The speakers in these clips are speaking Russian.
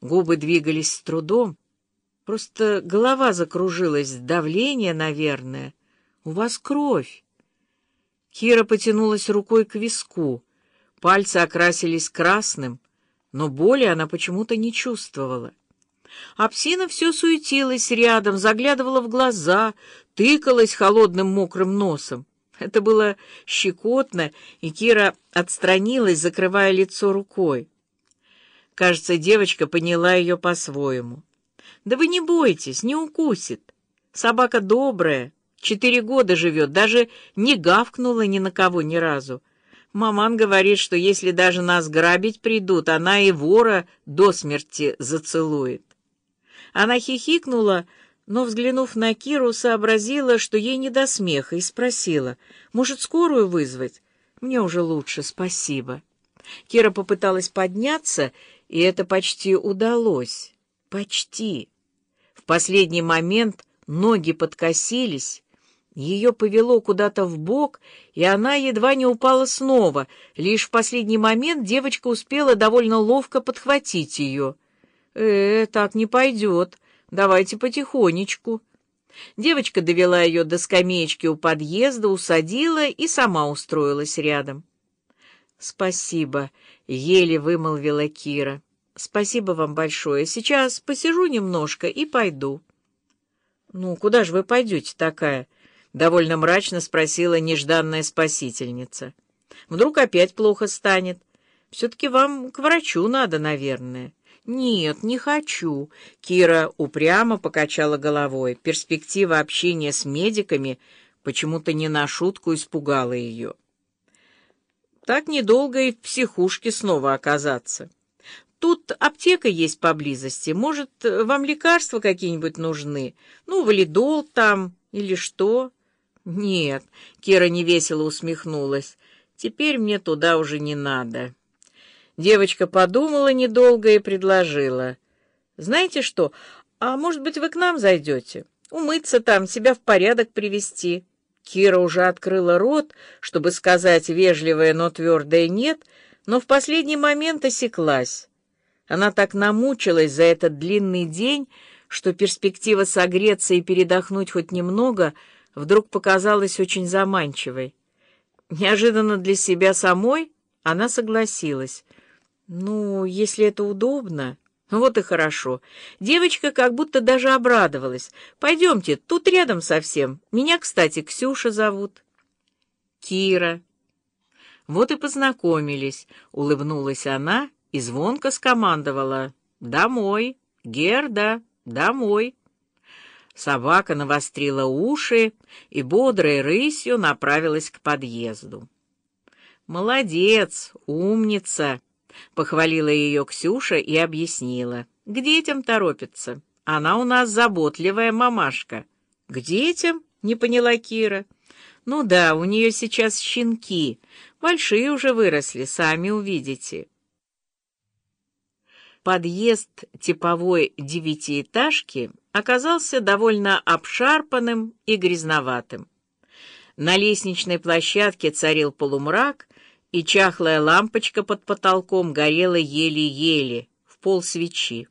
Губы двигались с трудом. Просто голова закружилась, давление, наверное. У вас кровь. Кира потянулась рукой к виску. Пальцы окрасились красным, но боли она почему-то не чувствовала. Апсина все суетилась рядом, заглядывала в глаза, тыкалась холодным мокрым носом. Это было щекотно, и Кира отстранилась, закрывая лицо рукой. Кажется, девочка поняла ее по-своему. «Да вы не бойтесь, не укусит. Собака добрая, четыре года живет, даже не гавкнула ни на кого ни разу. Маман говорит, что если даже нас грабить придут, она и вора до смерти зацелует». Она хихикнула, но, взглянув на Киру, сообразила, что ей не до смеха, и спросила, «Может, скорую вызвать?» «Мне уже лучше, спасибо». Кира попыталась подняться, и это почти удалось. Почти. В последний момент ноги подкосились, ее повело куда-то в бок, и она едва не упала снова. Лишь в последний момент девочка успела довольно ловко подхватить ее. «Э, так не пойдет. Давайте потихонечку». Девочка довела ее до скамеечки у подъезда, усадила и сама устроилась рядом. «Спасибо», — еле вымолвила Кира. «Спасибо вам большое. Сейчас посижу немножко и пойду». «Ну, куда же вы пойдете такая?» — довольно мрачно спросила нежданная спасительница. «Вдруг опять плохо станет? Все-таки вам к врачу надо, наверное». «Нет, не хочу», — Кира упрямо покачала головой. Перспектива общения с медиками почему-то не на шутку испугала ее. Так недолго и в психушке снова оказаться. Тут аптека есть поблизости. Может, вам лекарства какие-нибудь нужны? Ну, валидол там или что?» «Нет», — Кира невесело усмехнулась, — «теперь мне туда уже не надо». Девочка подумала недолго и предложила. «Знаете что, а может быть, вы к нам зайдете? Умыться там, себя в порядок привести». Кира уже открыла рот, чтобы сказать вежливое, но твердое «нет», но в последний момент осеклась. Она так намучилась за этот длинный день, что перспектива согреться и передохнуть хоть немного вдруг показалась очень заманчивой. Неожиданно для себя самой она согласилась — «Ну, если это удобно...» «Вот и хорошо. Девочка как будто даже обрадовалась. Пойдемте, тут рядом совсем. Меня, кстати, Ксюша зовут». «Кира». «Вот и познакомились», — улыбнулась она и звонко скомандовала. «Домой, Герда, домой». Собака навострила уши и бодрой рысью направилась к подъезду. «Молодец, умница!» — похвалила ее Ксюша и объяснила. «К детям торопится. Она у нас заботливая мамашка». «К детям?» — не поняла Кира. «Ну да, у нее сейчас щенки. Большие уже выросли, сами увидите». Подъезд типовой девятиэтажки оказался довольно обшарпанным и грязноватым. На лестничной площадке царил полумрак, и чахлая лампочка под потолком горела еле-еле, в пол свечи.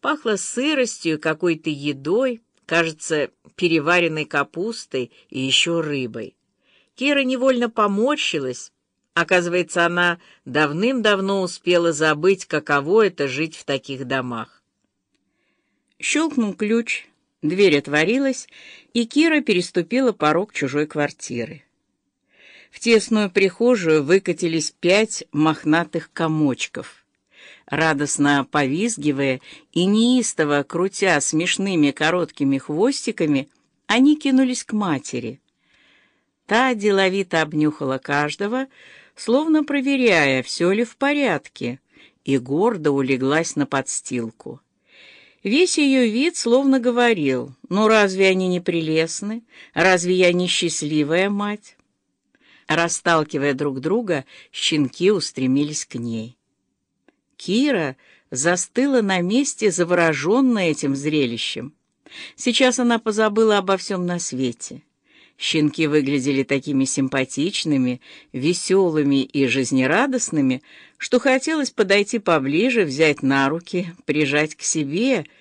Пахло сыростью, какой-то едой, кажется, переваренной капустой и еще рыбой. Кира невольно поморщилась. Оказывается, она давным-давно успела забыть, каково это жить в таких домах. Щелкнул ключ, дверь отворилась, и Кира переступила порог чужой квартиры. В тесную прихожую выкатились пять мохнатых комочков. Радостно повизгивая и неистово крутя смешными короткими хвостиками, они кинулись к матери. Та деловито обнюхала каждого, словно проверяя, все ли в порядке, и гордо улеглась на подстилку. Весь ее вид словно говорил, «Ну разве они не прелестны? Разве я не счастливая мать?» Расталкивая друг друга, щенки устремились к ней. Кира застыла на месте, завороженная этим зрелищем. Сейчас она позабыла обо всем на свете. Щенки выглядели такими симпатичными, веселыми и жизнерадостными, что хотелось подойти поближе, взять на руки, прижать к себе —